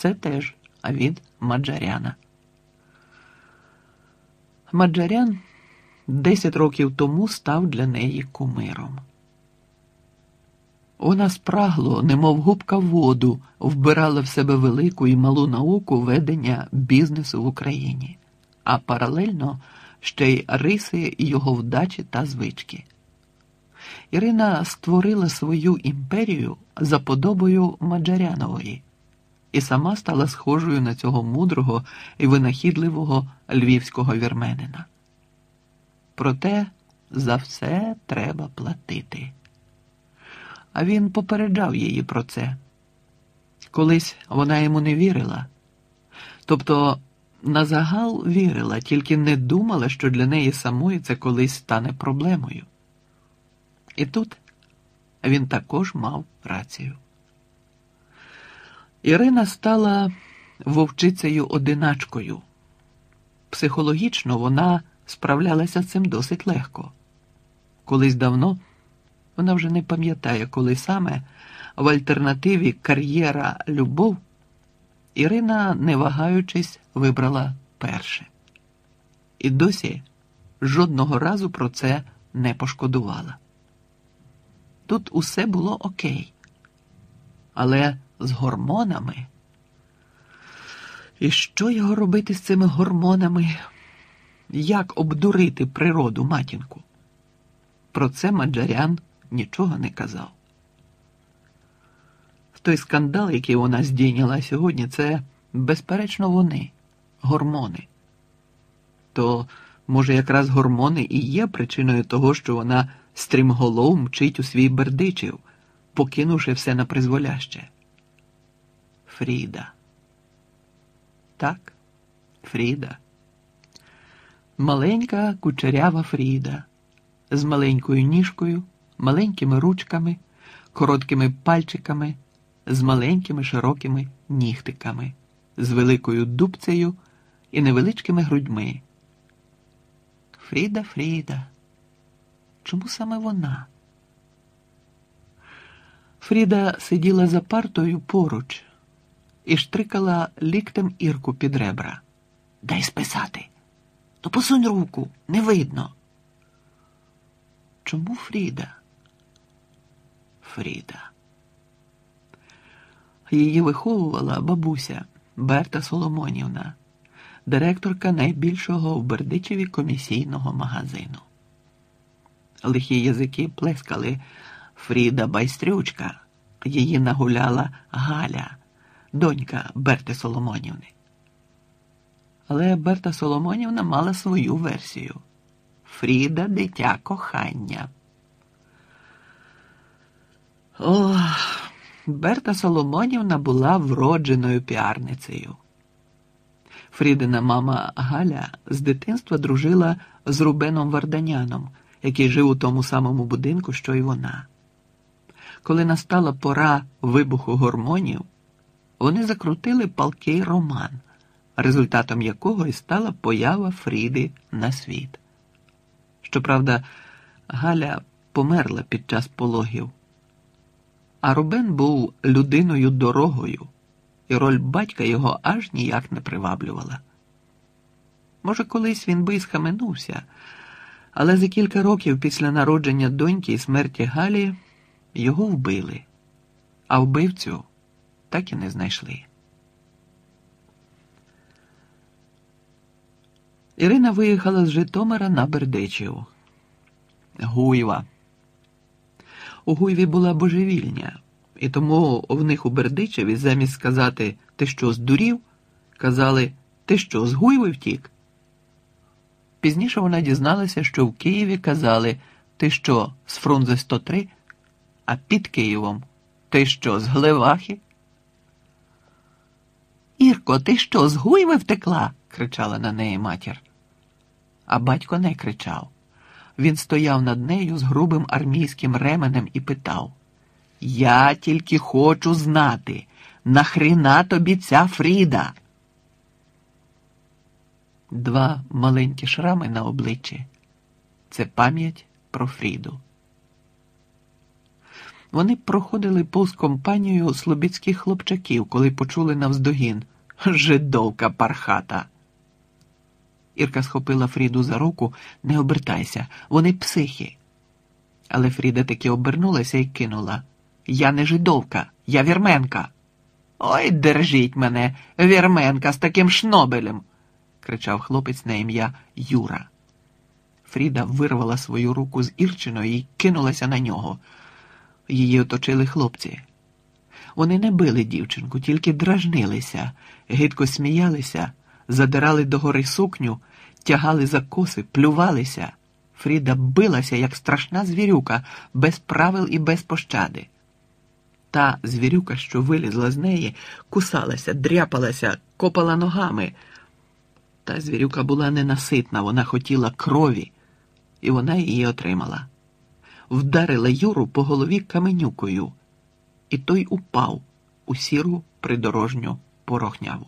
Це теж від Маджаряна. Маджарян десять років тому став для неї кумиром. Вона спрагло, немов губка воду, вбирала в себе велику і малу науку ведення бізнесу в Україні, а паралельно ще й риси його вдачі та звички. Ірина створила свою імперію за подобою Маджарянової і сама стала схожою на цього мудрого і винахідливого львівського вірменина. Проте за все треба платити. А він попереджав її про це. Колись вона йому не вірила. Тобто на загал вірила, тільки не думала, що для неї самої це колись стане проблемою. І тут він також мав рацію. Ірина стала вовчицею одиначкою. Психологічно вона справлялася з цим досить легко. Колись давно вона вже не пам'ятає, коли саме в альтернативі кар'єра любов Ірина, не вагаючись, вибрала перше. І досі жодного разу про це не пошкодувала. Тут усе було окей, але з гормонами. І що його робити з цими гормонами? Як обдурити природу матінку? Про це Маджарян нічого не казав. Той скандал, який вона здійняла сьогодні, це, безперечно, вони, гормони. То, може, якраз гормони і є причиною того, що вона стрімголов мчить у свій бердичів, покинувши все на призволяще. Фріда. Так, Фріда. Маленька кучерява Фріда з маленькою ніжкою, маленькими ручками, короткими пальчиками, з маленькими широкими нігтиками, з великою дубцею і невеличкими грудьми. Фріда, Фріда. Чому саме вона? Фріда сиділа за партою поруч і штрикала ліктем ірку під ребра. Дай списати. То посунь руку, не видно. Чому Фріда? Фріда. Її виховувала бабуся Берта Соломонівна, директорка найбільшого в Бердичеві комісійного магазину. Лихі язики плескали Фріда Байстрючка, її нагуляла Галя, донька Берти Соломонівни. Але Берта Соломонівна мала свою версію Фріда дитя кохання. Ох, Берта Соломонівна була вродженою піарницею. Фрідина мама Галя з дитинства дружила з Рубеном Варданяном, який жив у тому самому будинку, що й вона. Коли настала пора вибуху гормонів, вони закрутили палкий роман, результатом якого і стала поява Фріди на світ. Щоправда, Галя померла під час пологів. А Рубен був людиною дорогою, і роль батька його аж ніяк не приваблювала. Може, колись він би й схаменувся, але за кілька років після народження доньки і смерті Галі його вбили, а вбивцю так і не знайшли. Ірина виїхала з Житомира на Бердичів. Гуйва. У Гуйві була божевільня, і тому в них у Бердичеві замість сказати Ти що здурів? казали Ти що з Гуйви втік? Пізніше вона дізналася, що в Києві казали Ти що з Фрунзе 103, а під Києвом Ти що з Глевахи? Ірко, ти що з Гуйви втекла? кричала на неї матір. А батько не кричав. Він стояв над нею з грубим армійським ременем і питав: Я тільки хочу знати, нахріна тобі ця Фріда? Два маленькі шрами на обличчі це пам'ять про Фріду. Вони проходили повз компанію слобідських хлопчаків, коли почули навздогін жидовка пархата. Ірка схопила Фріду за руку, не обертайся, вони психи. Але Фріда таки обернулася і кинула Я не жидовка, я вірменка. Ой, держіть мене, вірменка з таким шнобелем, кричав хлопець на ім'я Юра. Фріда вирвала свою руку з Ірчиною і кинулася на нього. Її оточили хлопці. Вони не били дівчинку, тільки дражнилися, гидко сміялися, задирали догори сукню, тягали за коси, плювалися. Фріда билася, як страшна звірюка, без правил і без пощади. Та звірюка, що вилізла з неї, кусалася, дряпалася, копала ногами. Та звірюка була ненаситна, вона хотіла крові, і вона її отримала. Вдарила Юру по голові каменюкою, і той упав у сіру придорожню порохняву.